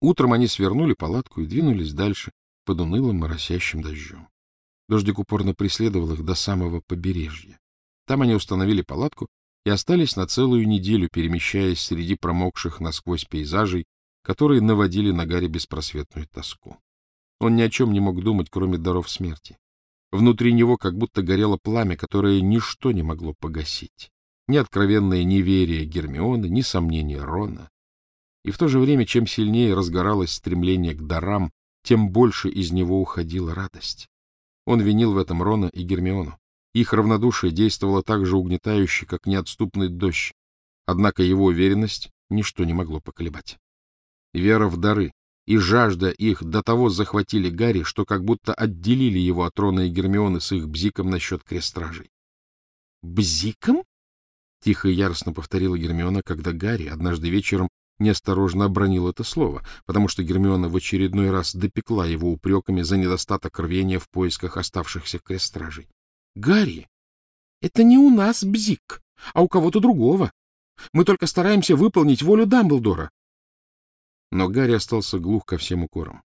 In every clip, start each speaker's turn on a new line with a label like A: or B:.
A: Утром они свернули палатку и двинулись дальше под унылым моросящим дождем. Дождик упорно преследовал их до самого побережья. Там они установили палатку и остались на целую неделю, перемещаясь среди промокших насквозь пейзажей, которые наводили на Гарри беспросветную тоску. Он ни о чем не мог думать, кроме даров смерти. Внутри него как будто горело пламя, которое ничто не могло погасить. Ни откровенное неверие Гермионы, ни сомнения Рона. И в то же время, чем сильнее разгоралось стремление к дарам, тем больше из него уходила радость. Он винил в этом Рона и Гермиону. Их равнодушие действовало так же угнетающе, как неотступный дождь. Однако его уверенность ничто не могло поколебать. Вера в дары и жажда их до того захватили Гарри, что как будто отделили его от Рона и Гермионы с их бзиком насчет крестражей. «Бзиком?» — тихо и яростно повторила Гермиона, когда Гарри однажды вечером неосторожно обронил это слово, потому что Гермиона в очередной раз допекла его упреками за недостаток рвения в поисках оставшихся крестражей. — Гарри, это не у нас бзик, а у кого-то другого. Мы только стараемся выполнить волю Дамблдора. Но Гарри остался глух ко всем укорам.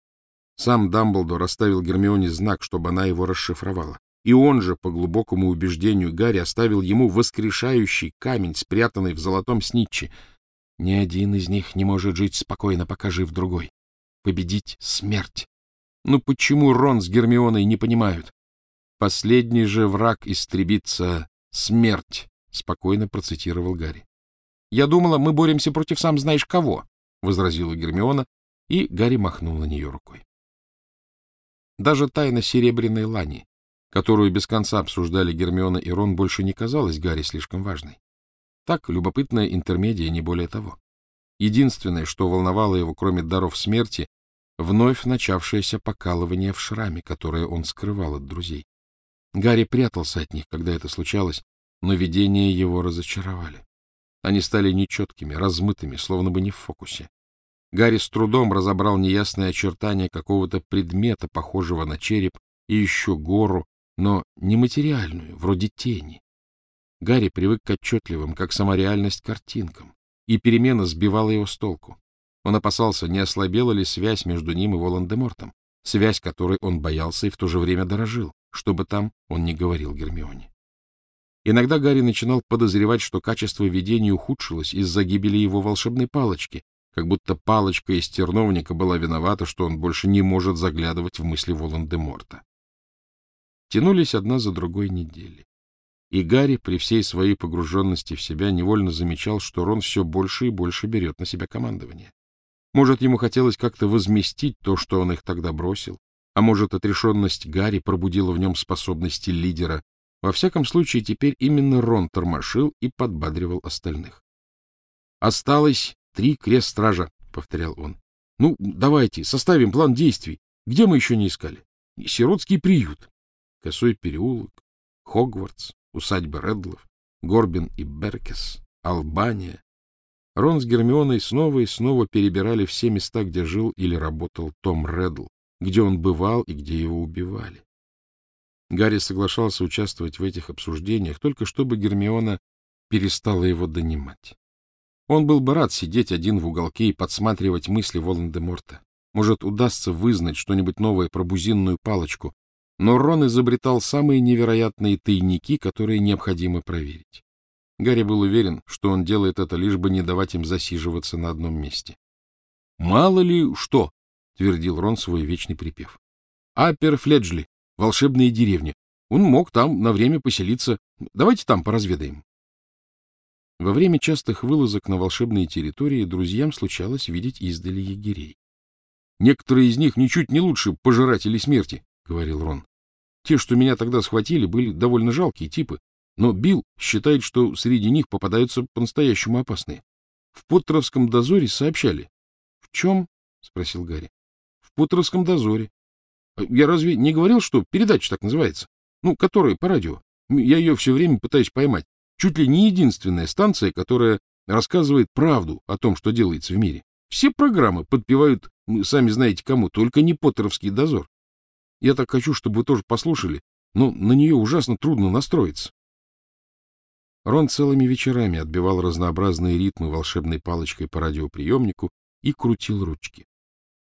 A: Сам Дамблдор оставил Гермионе знак, чтобы она его расшифровала. И он же, по глубокому убеждению Гарри, оставил ему воскрешающий камень, спрятанный в золотом снитче — ни один из них не может жить спокойно, пока жив другой. Победить — смерть. Ну почему Рон с Гермионой не понимают? Последний же враг истребится — смерть, — спокойно процитировал Гарри. — Я думала, мы боремся против сам знаешь кого, — возразила Гермиона, и Гарри махнул на нее рукой. Даже тайна серебряной лани, которую без конца обсуждали Гермиона и Рон, больше не казалась Гарри слишком важной. Так, любопытная интермедия, не более того. Единственное, что волновало его, кроме даров смерти, вновь начавшееся покалывание в шраме, которое он скрывал от друзей. Гарри прятался от них, когда это случалось, но видения его разочаровали. Они стали нечеткими, размытыми, словно бы не в фокусе. Гарри с трудом разобрал неясные очертания какого-то предмета, похожего на череп, и еще гору, но нематериальную, вроде тени. Гарри привык к отчетливым, как сама реальность, картинкам, и перемена сбивала его с толку. Он опасался, не ослабела ли связь между ним и Волан-де-Мортом, связь которой он боялся и в то же время дорожил, что бы там он не говорил Гермионе. Иногда Гарри начинал подозревать, что качество видения ухудшилось из-за гибели его волшебной палочки, как будто палочка из терновника была виновата, что он больше не может заглядывать в мысли Волан-де-Морта. Тянулись одна за другой недели. И Гарри при всей своей погруженности в себя невольно замечал, что Рон все больше и больше берет на себя командование. Может, ему хотелось как-то возместить то, что он их тогда бросил, а может, отрешенность Гарри пробудила в нем способности лидера. Во всяком случае, теперь именно Рон тормошил и подбадривал остальных. «Осталось три крест-стража», — повторял он. «Ну, давайте, составим план действий. Где мы еще не искали? Сиротский приют, Косой переулок, Хогвартс, усадьба Редлов, Горбин и Беркес, Албания. Рон с Гермионой снова и снова перебирали все места, где жил или работал Том Реддл, где он бывал и где его убивали. Гарри соглашался участвовать в этих обсуждениях, только чтобы Гермиона перестала его донимать. Он был бы рад сидеть один в уголке и подсматривать мысли Волан-де-Морта. Может, удастся вызнать что-нибудь новое про бузинную палочку, но Рон изобретал самые невероятные тайники, которые необходимо проверить. Гарри был уверен, что он делает это лишь бы не давать им засиживаться на одном месте. «Мало ли что!» — твердил Рон свой вечный припев. «Аппер Фледжли, волшебная деревня. Он мог там на время поселиться. Давайте там поразведаем». Во время частых вылазок на волшебные территории друзьям случалось видеть издали егерей. «Некоторые из них ничуть не лучше пожиратели смерти», — говорил Рон. Те, что меня тогда схватили, были довольно жалкие типы, но Билл считает, что среди них попадаются по-настоящему опасные. В Поттеровском дозоре сообщали. — В чем? — спросил Гарри. — В Поттеровском дозоре. — Я разве не говорил, что передача так называется? Ну, которая по радио. Я ее все время пытаюсь поймать. Чуть ли не единственная станция, которая рассказывает правду о том, что делается в мире. Все программы подпевают, сами знаете кому, только не Поттеровский дозор. Я так хочу, чтобы вы тоже послушали, но на нее ужасно трудно настроиться. Рон целыми вечерами отбивал разнообразные ритмы волшебной палочкой по радиоприемнику и крутил ручки.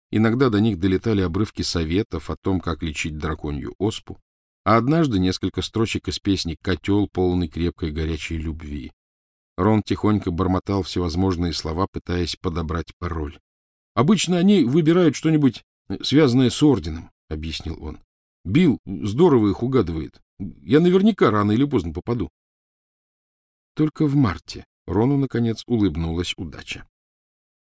A: Иногда до них долетали обрывки советов о том, как лечить драконью оспу, а однажды несколько строчек из песни «Котел, полный крепкой горячей любви». Рон тихонько бормотал всевозможные слова, пытаясь подобрать пароль. — Обычно они выбирают что-нибудь, э, связанное с орденом, — объяснил он. — Билл здорово их угадывает. Я наверняка рано или поздно попаду. Только в марте Рону, наконец, улыбнулась удача.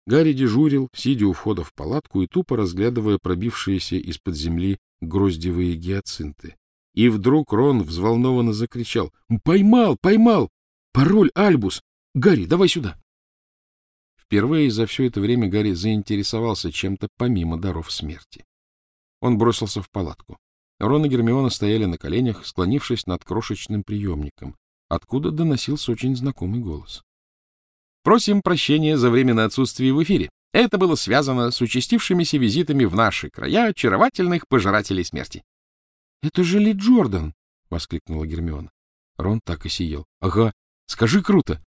A: Гарри дежурил, сидя у входа в палатку и тупо разглядывая пробившиеся из-под земли гроздевые гиацинты. И вдруг Рон взволнованно закричал. — Поймал! Поймал! Пароль Альбус! Гарри, давай сюда! Впервые за все это время Гарри заинтересовался чем-то помимо даров смерти. Он бросился в палатку. Рон и Гермиона стояли на коленях, склонившись над крошечным приемником, откуда доносился очень знакомый голос. Просим прощения за временное отсутствие в эфире. Это было связано с участившимися визитами в наши края очаровательных пожирателей смерти. — Это же Ли Джордан! — воскликнула Гермиона. Рон так и сиял. — Ага, скажи круто!